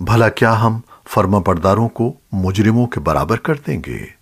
بھلا کیا ہم فرما برداروں کو مجرموں کے برابر کر دیں گے؟